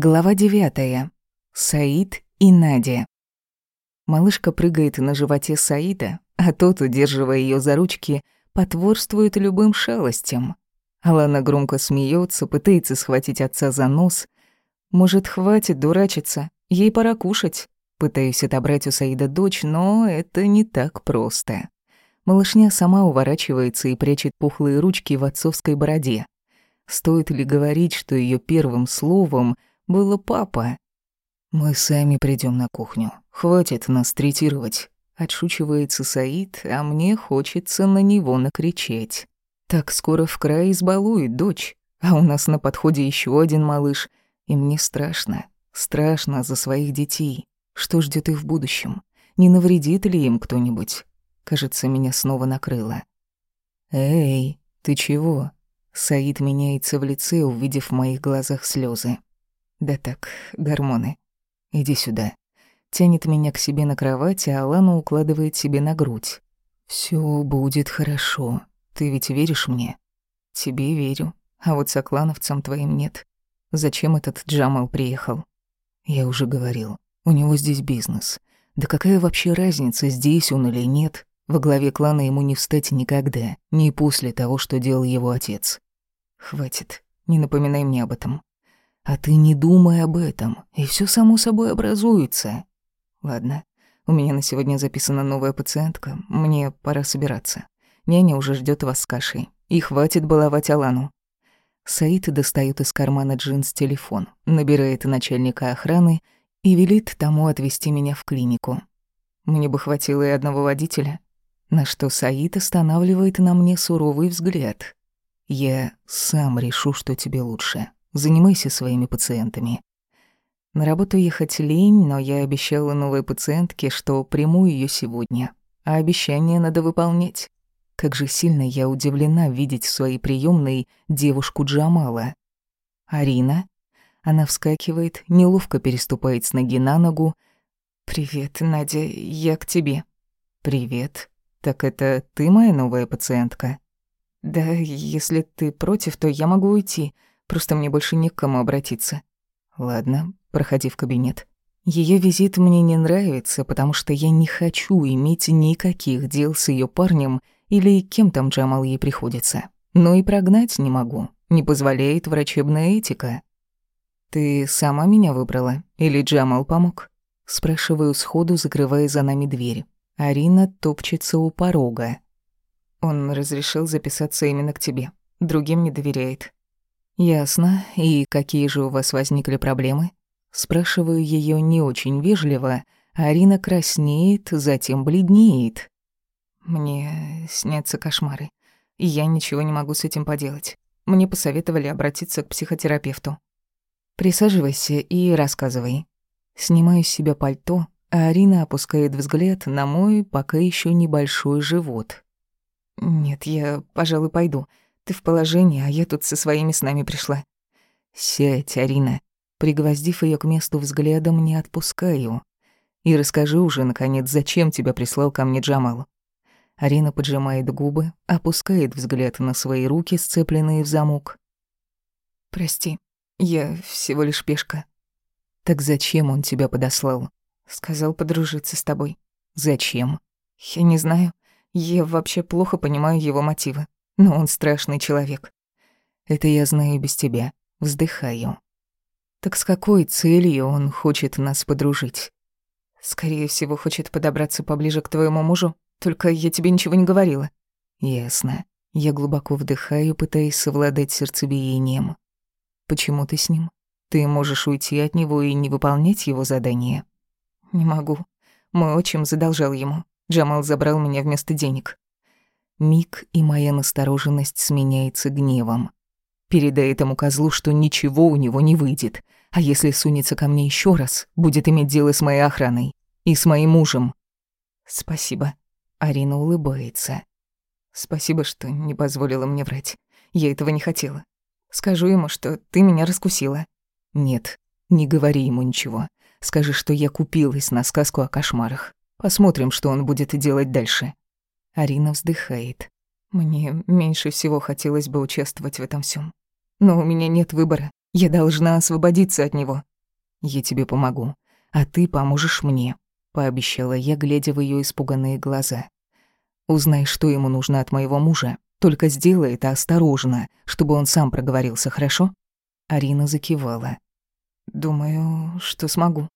Глава девятая. Саид и Надя. Малышка прыгает на животе Саида, а тот, удерживая ее за ручки, потворствует любым шалостям. Алана громко смеется, пытается схватить отца за нос. Может, хватит дурачиться, ей пора кушать. Пытаюсь отобрать у Саида дочь, но это не так просто. Малышня сама уворачивается и прячет пухлые ручки в отцовской бороде. Стоит ли говорить, что ее первым словом — было папа. «Мы сами придем на кухню. Хватит нас третировать». Отшучивается Саид, а мне хочется на него накричать. Так скоро в край избалует дочь, а у нас на подходе еще один малыш, и мне страшно, страшно за своих детей. Что ждет их в будущем? Не навредит ли им кто-нибудь? Кажется, меня снова накрыло. «Эй, ты чего?» Саид меняется в лице, увидев в моих глазах слезы. Да так, гормоны. Иди сюда. Тянет меня к себе на кровать, а Алана укладывает себе на грудь. Все будет хорошо. Ты ведь веришь мне? Тебе верю, а вот соклановцам твоим нет. Зачем этот Джамал приехал? Я уже говорил, у него здесь бизнес. Да какая вообще разница, здесь он или нет? Во главе клана ему не встать никогда, ни после того, что делал его отец. Хватит, не напоминай мне об этом. А ты не думай об этом, и все само собой образуется. Ладно, у меня на сегодня записана новая пациентка, мне пора собираться. Няня уже ждет вас с кашей, и хватит баловать Алану. Саид достает из кармана джинс телефон, набирает начальника охраны и велит тому отвезти меня в клинику. Мне бы хватило и одного водителя, на что Саид останавливает на мне суровый взгляд. Я сам решу, что тебе лучше. Занимайся своими пациентами. На работу ехать лень, но я обещала новой пациентке, что приму ее сегодня. А обещание надо выполнять. Как же сильно я удивлена видеть в своей приемной девушку Джамала. Арина? Она вскакивает, неловко переступает с ноги на ногу. «Привет, Надя, я к тебе». «Привет. Так это ты моя новая пациентка?» «Да, если ты против, то я могу уйти. Просто мне больше не к кому обратиться. Ладно, проходи в кабинет. Ее визит мне не нравится, потому что я не хочу иметь никаких дел с ее парнем или кем там Джамал ей приходится. Но и прогнать не могу, не позволяет врачебная этика. «Ты сама меня выбрала? Или Джамал помог?» Спрашиваю сходу, закрывая за нами дверь. Арина топчется у порога. Он разрешил записаться именно к тебе. Другим не доверяет. «Ясно. И какие же у вас возникли проблемы?» Спрашиваю ее не очень вежливо, Арина краснеет, затем бледнеет. «Мне снятся кошмары, и я ничего не могу с этим поделать. Мне посоветовали обратиться к психотерапевту». «Присаживайся и рассказывай». Снимаю с себя пальто, а Арина опускает взгляд на мой пока еще небольшой живот. «Нет, я, пожалуй, пойду. Ты в положении, а я тут со своими с нами пришла. Сядь, Арина. Пригвоздив ее к месту взглядом, не отпускаю. И расскажи уже, наконец, зачем тебя прислал ко мне Джамал. Арина поджимает губы, опускает взгляд на свои руки, сцепленные в замок. «Прости, я всего лишь пешка». «Так зачем он тебя подослал?» «Сказал подружиться с тобой». «Зачем?» «Я не знаю. Я вообще плохо понимаю его мотивы но он страшный человек. Это я знаю без тебя. Вздыхаю. Так с какой целью он хочет нас подружить? Скорее всего, хочет подобраться поближе к твоему мужу, только я тебе ничего не говорила. Ясно. Я глубоко вдыхаю, пытаясь совладать сердцебиением. Почему ты с ним? Ты можешь уйти от него и не выполнять его задание? Не могу. Мой отчим задолжал ему. Джамал забрал меня вместо денег. Миг, и моя настороженность сменяется гневом. Передай этому козлу, что ничего у него не выйдет. А если сунется ко мне еще раз, будет иметь дело с моей охраной. И с моим мужем. Спасибо. Арина улыбается. Спасибо, что не позволила мне врать. Я этого не хотела. Скажу ему, что ты меня раскусила. Нет, не говори ему ничего. Скажи, что я купилась на сказку о кошмарах. Посмотрим, что он будет делать дальше. Арина вздыхает. Мне меньше всего хотелось бы участвовать в этом всем. Но у меня нет выбора. Я должна освободиться от него. Я тебе помогу, а ты поможешь мне, пообещала я, глядя в ее испуганные глаза. Узнай, что ему нужно от моего мужа. Только сделай это осторожно, чтобы он сам проговорился, хорошо? Арина закивала. Думаю, что смогу.